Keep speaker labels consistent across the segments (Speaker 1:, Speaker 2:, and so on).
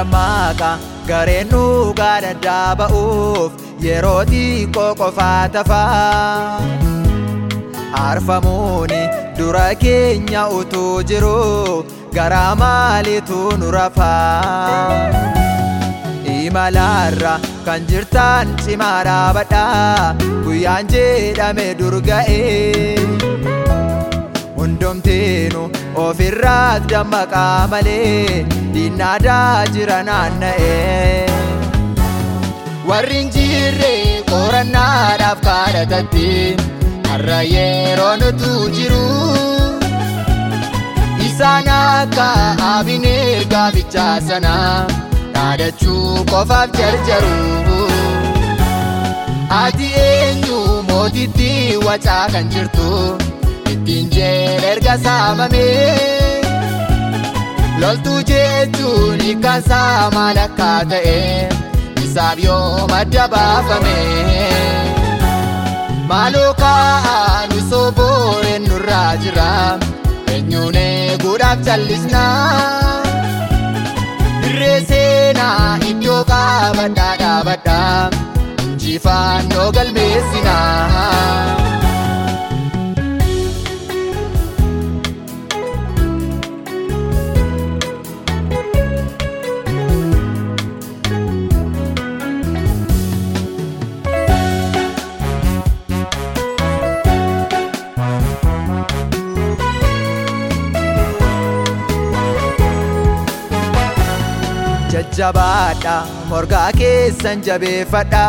Speaker 1: dammaaqa gareen dhugaa daddaaba'uuf yeroo xiqqoo qofaa tafaa aarfamuuni dura keenya utuu jiru garaa maaliitu nu rafaa imalaarra kan jirtan cimaa dhaabadhaa guyyaan jedhame dur ga'ee hundumtiinu ofirraat dammaqaa malee dinnaadaa jira naanna'ee warri hin jirre qorannaadhaaf kadhatatti har'a yeroo nutu jiru isaan akka abineer gaaffichaa sana dhaadachuu qofaaf jarjaru. Ati eenyu mootitti wacaa kan jirtu erga saamame loltuu jechuun hiikkaansaa maal akka ta'e isaaf yoo madda baafame maaloo kaa'aa nu sooboreen nurraa jira eenyuun eeguudhaaf callisnaa dirree seenaa iddoo qaabadhaa dhaabadhaa injifannoo galmeessinaa. Jajjabaadha. Morgaa keessan jabeeffadha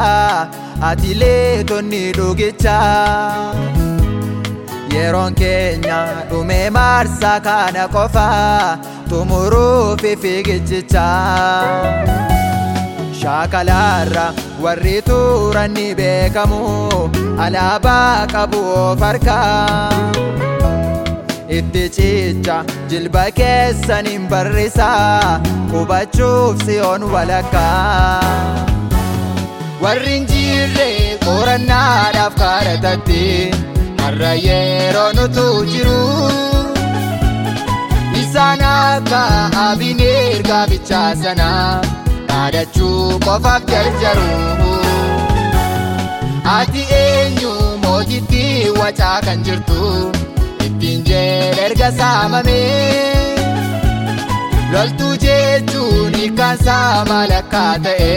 Speaker 1: ati leetonni dhugicha yeroon keenya dhumee maarsaa kana qofa xumuruufi fiigichicha shaakalaarra warri turan ni beekamu. Alaabaa qabu of harkaa itti cicha jilba keessaniin barrisaa qubachuuf si'oon walakkaa warri hin jirre qorannaadhaaf kadhatatti har'a yeroo nutu jiru isaan akka abineer gaaffichaa sana dhaadachuu qofaaf jarjaru ati eenyu mootitti wacaa kan jirtu ittiin jedhe erga saamame loltuu jechuun hiikkaansaa maal akka ta'e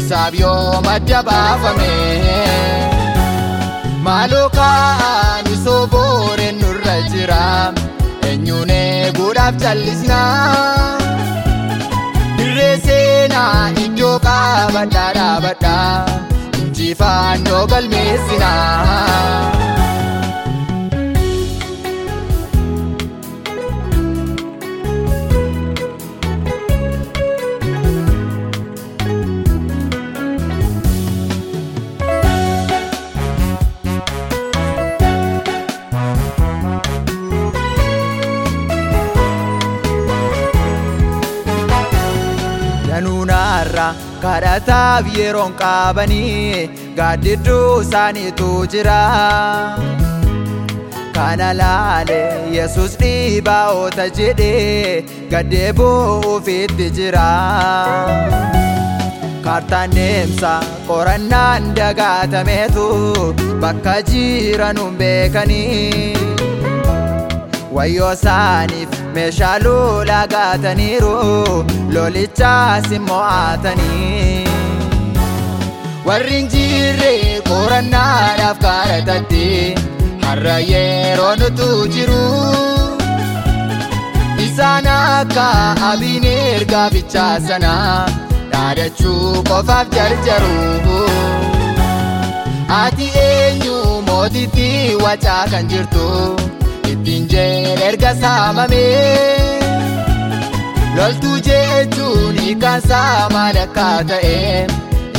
Speaker 1: isaaf yoo madda baafame maaloo kaa'aa nu sooboreen nurra jira eenyuun eeguudhaaf callisnaa dirree seenaa iddoo qaabadhaa dhaabadhaa injifannoo galmeessinaa. Kadhataaf yeroon qaabanii gaaddidduu isaaniitu jira. Kana laale yesus dhiibaa'oota jedhee gaddeebuu ufiitti jira. Kaartaan deemsa qorannaan dagaatameetu bakka jiranuun beekanii wayyoo isaaniif meeshaa lolaa gaataniiru lolichaas immoo aatanii warri hin jirre qorannaadhaaf kadhatatti har'a yeroo nutu jiru. Isaan akka abineer gaaffichaa sana dhaadachuu qofaaf jarjaru ati eenyu mootitti wacaa kan jirtu jedhe erga saamame loltuu jechuun hiikkaansaa maal akka ta'e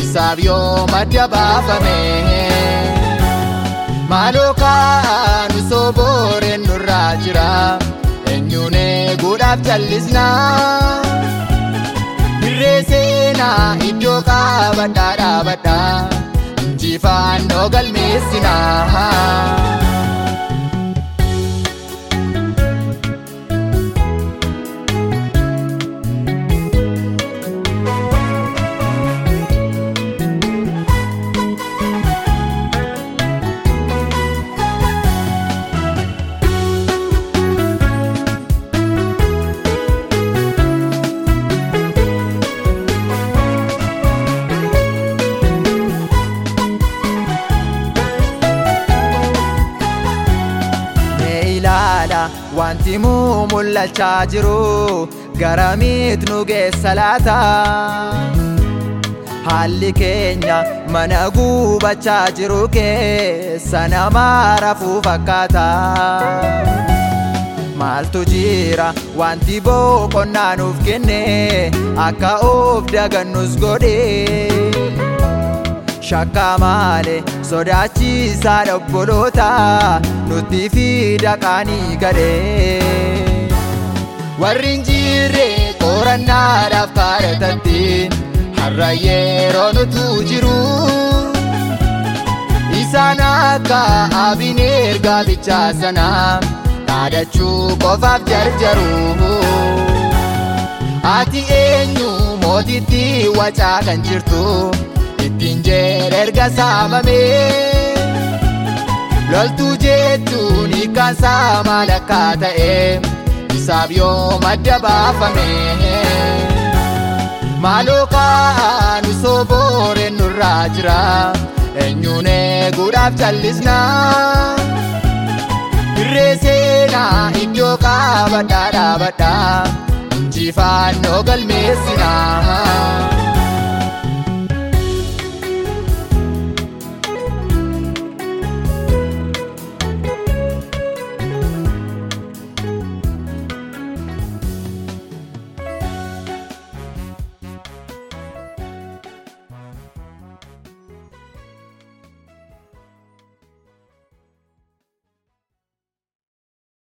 Speaker 1: isaaf yoo madda baafame maaloo kaa'aa nu sooboreen nurraa jira eenyuun eeguudhaaf callisnaa dirree seenaa iddoo qaabadhaa dhaabadhaa injifannoo galmeessinaa. Mul'achaa jiru garamiit nu geessa laata haalli keenya mana gubachaa jiru keessa namaa rafuu fakkaata maaltu jira wanti boqonnaa nuuf kenne akka of dagannus godhe shakka malee sodaachisaa obboloota nutti fida qaanii gadhee warri hin jirre qorannaadhaaf kadhatatti har'a yeroo nutu jiru. Isaan akka abineer gaabichaa sana dhaadachuu qofaaf jarjaru. Ati eenyu mootitti wacaa kan jirtu ittiin jedhe erga saamame. Loltuu jechuun hiikkaansaa maal akka ta'e isaaf yoo madda baafame maaloo kaan sobooreen nurraa jira eenyuun eeguudhaaf callisna dirree seenaa iddoo qaabadhaa dhaabadhaa injifannoo galmeessinaa.